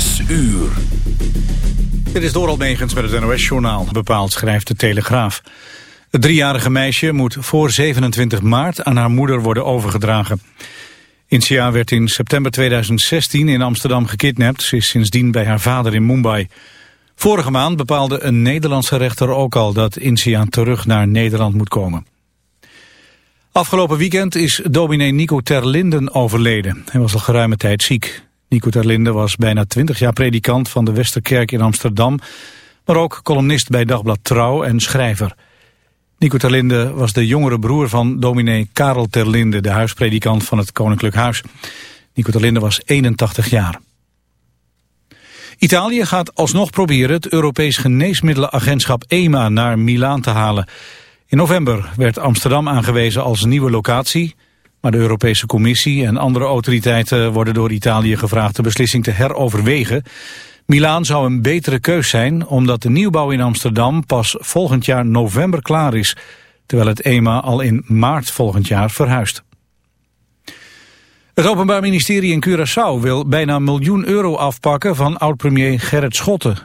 Zes uur. Dit is Doral Megens met het NOS-journaal. Bepaald schrijft de Telegraaf. Het driejarige meisje moet voor 27 maart aan haar moeder worden overgedragen. Insia werd in september 2016 in Amsterdam gekidnapt. Ze is sindsdien bij haar vader in Mumbai. Vorige maand bepaalde een Nederlandse rechter ook al dat Insia terug naar Nederland moet komen. Afgelopen weekend is dominee Nico Terlinden overleden. Hij was al geruime tijd ziek. Nico Terlinde was bijna twintig jaar predikant van de Westerkerk in Amsterdam, maar ook columnist bij Dagblad Trouw en schrijver. Nico Terlinde was de jongere broer van dominee Karel Terlinde, de huispredikant van het Koninklijk Huis. Nico Terlinde was 81 jaar. Italië gaat alsnog proberen het Europees Geneesmiddelenagentschap EMA naar Milaan te halen. In november werd Amsterdam aangewezen als nieuwe locatie... Maar de Europese Commissie en andere autoriteiten worden door Italië gevraagd de beslissing te heroverwegen. Milaan zou een betere keus zijn omdat de nieuwbouw in Amsterdam pas volgend jaar november klaar is, terwijl het EMA al in maart volgend jaar verhuist. Het Openbaar Ministerie in Curaçao wil bijna miljoen euro afpakken van oud-premier Gerrit Schotten.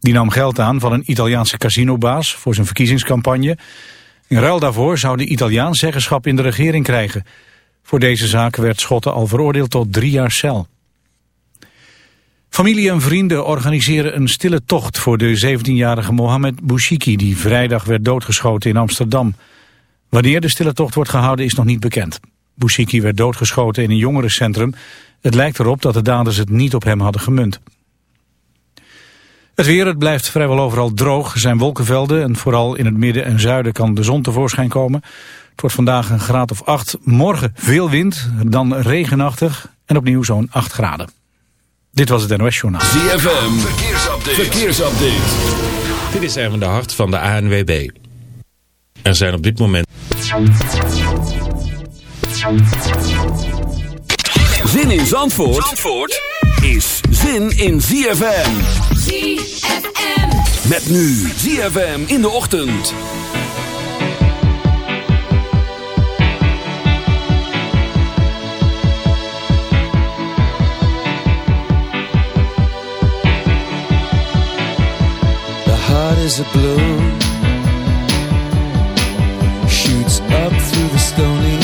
Die nam geld aan van een Italiaanse casinobaas voor zijn verkiezingscampagne. In ruil daarvoor zou de Italiaan zeggenschap in de regering krijgen. Voor deze zaak werd Schotten al veroordeeld tot drie jaar cel. Familie en vrienden organiseren een stille tocht voor de 17-jarige Mohamed Bouchiki... die vrijdag werd doodgeschoten in Amsterdam. Wanneer de stille tocht wordt gehouden is nog niet bekend. Bouchiki werd doodgeschoten in een jongerencentrum. Het lijkt erop dat de daders het niet op hem hadden gemunt. Het weer, het blijft vrijwel overal droog. Er zijn wolkenvelden en vooral in het midden en zuiden kan de zon tevoorschijn komen. Het wordt vandaag een graad of 8. Morgen veel wind, dan regenachtig en opnieuw zo'n 8 graden. Dit was het NOS Journaal. ZFM, verkeersupdate. verkeersupdate. Dit is even de hart van de ANWB. Er zijn op dit moment... Zin in Zandvoort, Zandvoort is zin in ZFM. ZFM. Met nu ZFM in de ochtend. is a bloom Shoots up through the stony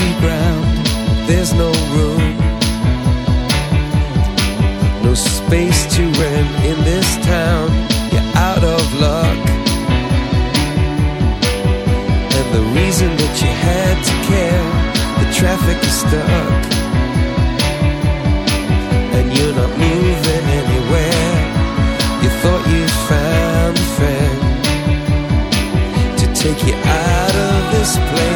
reason that you had to care. The traffic is stuck. And you're not moving anywhere. You thought you found a friend to take you out of this place.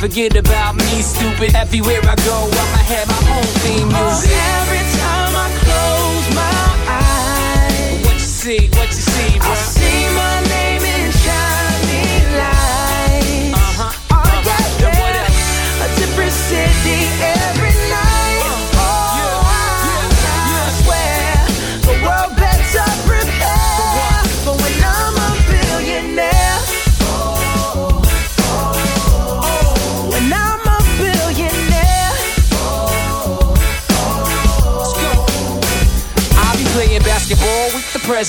forget about me, stupid. Everywhere I go, I'ma have my own theme music. Oh, every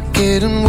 complicated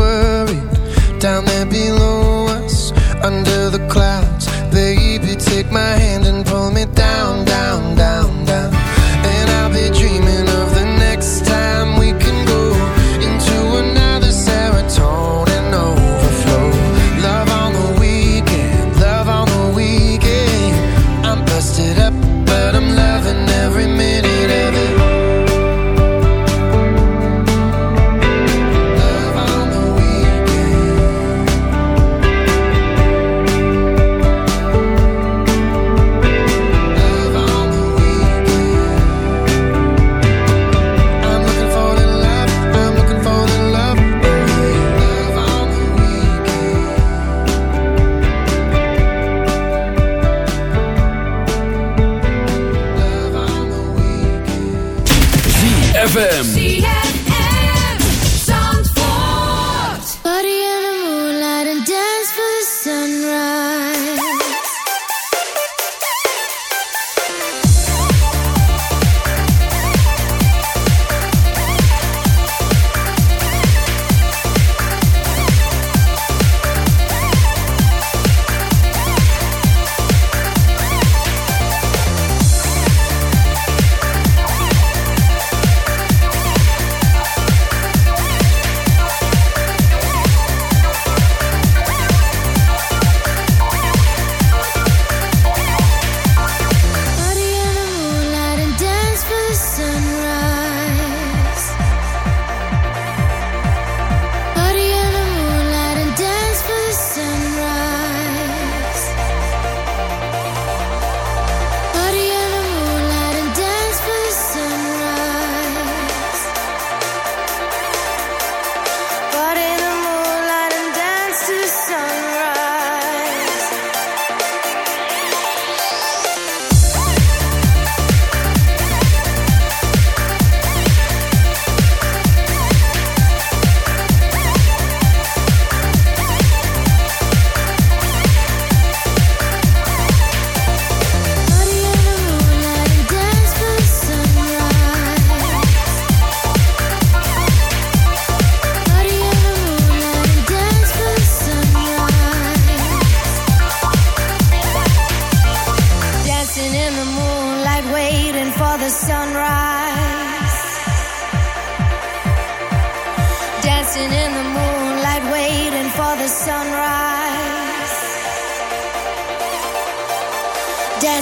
ZFM.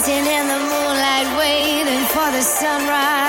Dancing in the moonlight, waiting for the sunrise.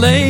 alleen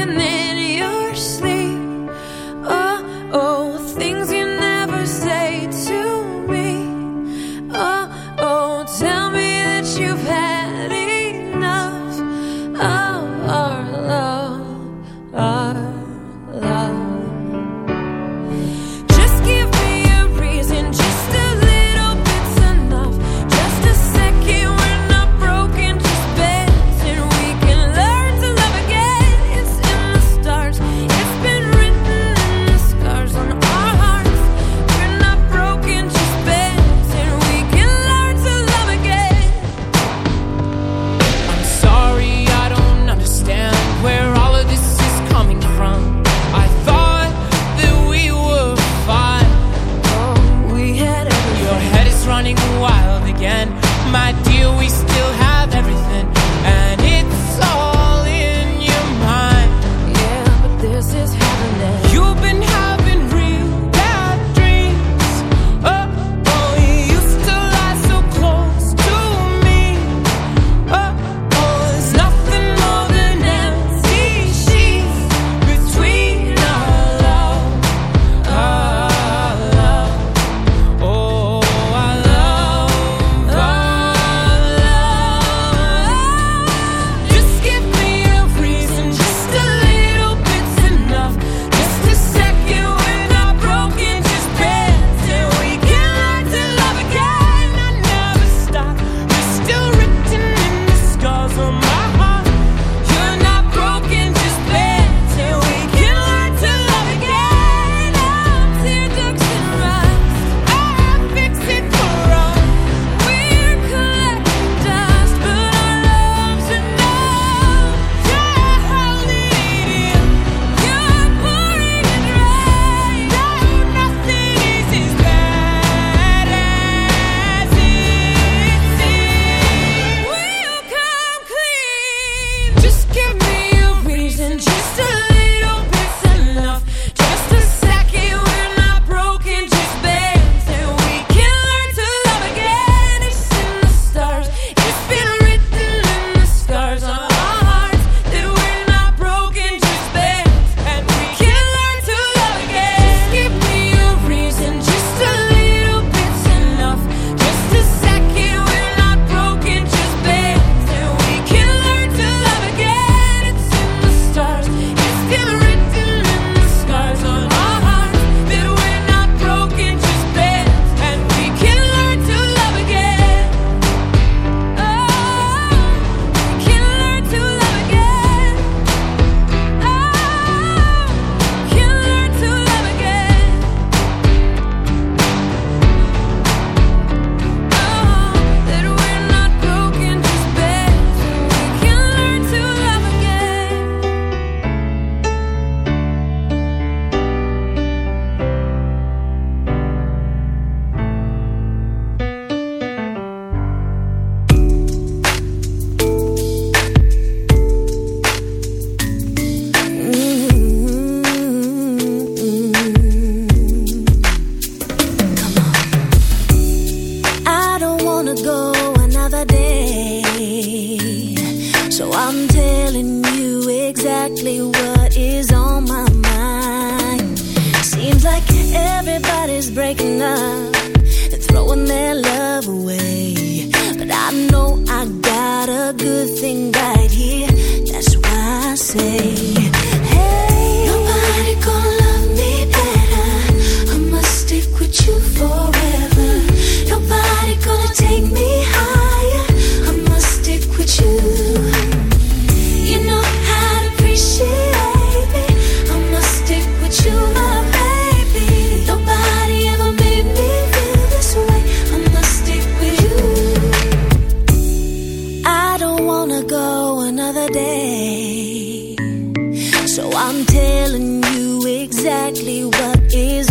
So I'm telling you exactly what is